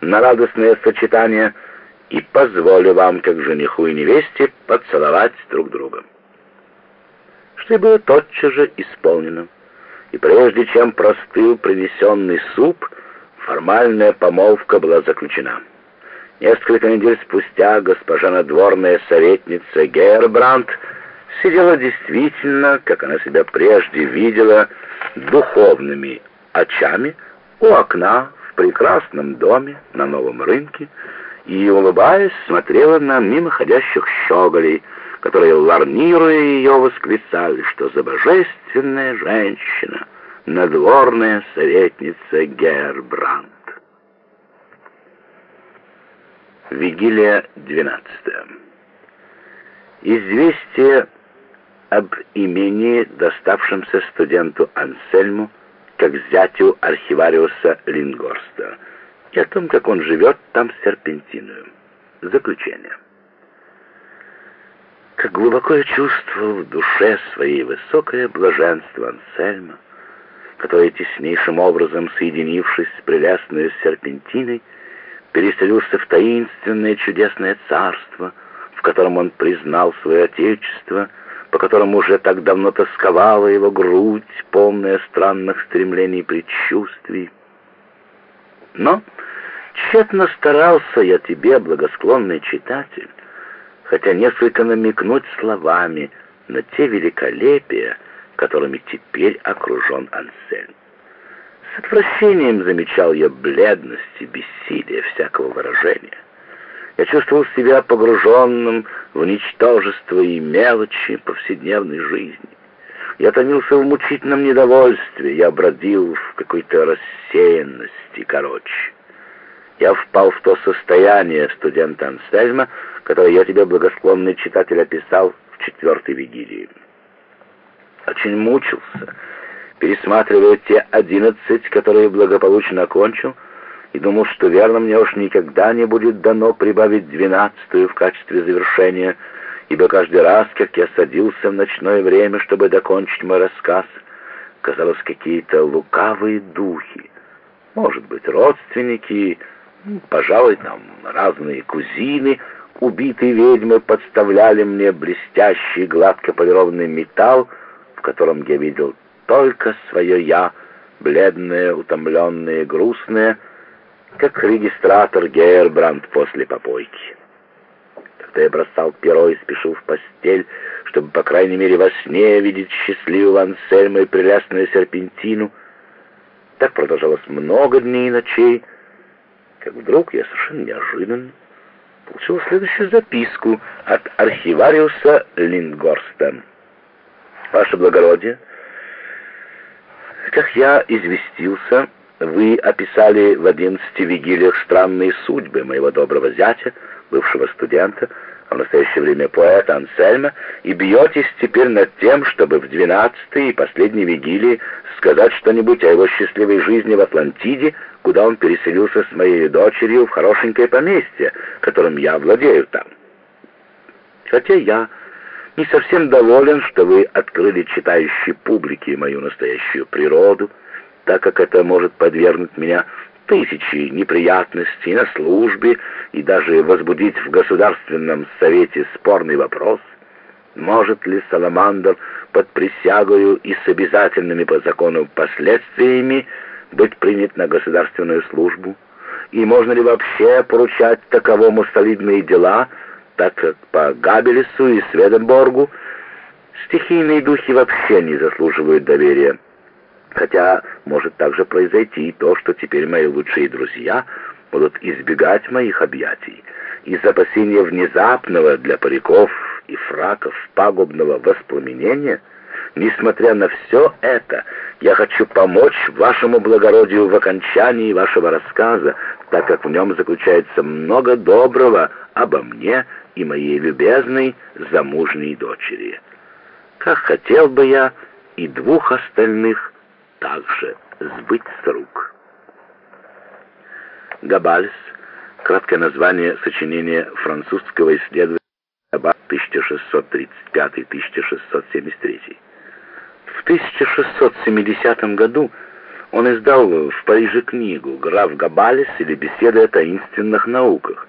на радостное сочетание и позволю вам, как жениху и невесте, поцеловать друг друга. Что и было тотчас же исполнено. И прежде чем простыл принесенный суп, формальная помолвка была заключена. Несколько недель спустя госпожа надворная советница Гейербрандт сидела действительно, как она себя прежде видела, духовными очами у окна прекрасном доме на новом рынке и, улыбаясь, смотрела на мимоходящих щеголей, которые, ларнируя ее, восклицали, что за божественная женщина, надворная советница Гербранд. Вигилия 12. Известие об имении, доставшемся студенту Ансельму, как зятю архивариуса Лингорста, и о том, как он живет там с серпентиную. Заключение. Как глубоко я чувствовал в душе своей высокое блаженство Ансельма, который, теснейшим образом соединившись с прелестной серпентиной, переселился в таинственное чудесное царство, в котором он признал свое отечество — по которому уже так давно тосковала его грудь, полная странных стремлений и предчувствий. Но тщетно старался я тебе, благосклонный читатель, хотя несколько намекнуть словами на те великолепия, которыми теперь окружен Ансельм. С отвращением замечал я бледность и бессилие всякого выражения. Я чувствовал себя погруженным в ничтожество и мелочи повседневной жизни. Я томился в мучительном недовольстве, я бродил в какой-то рассеянности, короче. Я впал в то состояние студента Ансельма, которое я тебе, благосклонный читатель, описал в четвертой вигилии. Очень мучился, пересматривая те одиннадцать, которые благополучно окончил, и думал, что верно мне уж никогда не будет дано прибавить двенадцатую в качестве завершения, ибо каждый раз, как я садился в ночное время, чтобы докончить мой рассказ, казалось, какие-то лукавые духи, может быть, родственники, пожалуй, там разные кузины, убитые ведьмы подставляли мне блестящий гладко полированный металл, в котором я видел только свое «я», бледное, утомленное, грустное, как регистратор Гейербранд после попойки. Когда я бросал перо и спешил в постель, чтобы, по крайней мере, во сне видеть счастливого Ансельма и прелестную серпентину, так продолжалось много дней и ночей, как вдруг я совершенно неожиданно получил следующую записку от архивариуса Лингорста. «Ваше благородие, как я известился, вы описали в одиннадцати вигилиях странные судьбы моего доброго зятя, бывшего студента, а в настоящее время поэта Ансельма, и бьетесь теперь над тем, чтобы в двенадцатой и последней вигилии сказать что-нибудь о его счастливой жизни в Атлантиде, куда он переселился с моей дочерью в хорошенькое поместье, которым я владею там. Хотя я не совсем доволен, что вы открыли читающей публике мою настоящую природу, так как это может подвергнуть меня тысячи неприятностей на службе и даже возбудить в Государственном Совете спорный вопрос, может ли Саламандр под присягою и с обязательными по закону последствиями быть принят на государственную службу, и можно ли вообще поручать таковому солидные дела, так как по Габелесу и Сведенборгу стихийные духи вообще не заслуживают доверия. Хотя может также произойти и то, что теперь мои лучшие друзья будут избегать моих объятий из опасения внезапного для париков и фраков пагубного воспламенения, несмотря на все это, я хочу помочь вашему благородию в окончании вашего рассказа, так как в нем заключается много доброго обо мне и моей любезной замужней дочери. Как хотел бы я и двух остальных также сбыть с рук. Габальс, краткое название сочинения французского исследователя 1635-1673. В 1670 году Он издал в Париже книгу «Граф Габалис или беседы о таинственных науках»,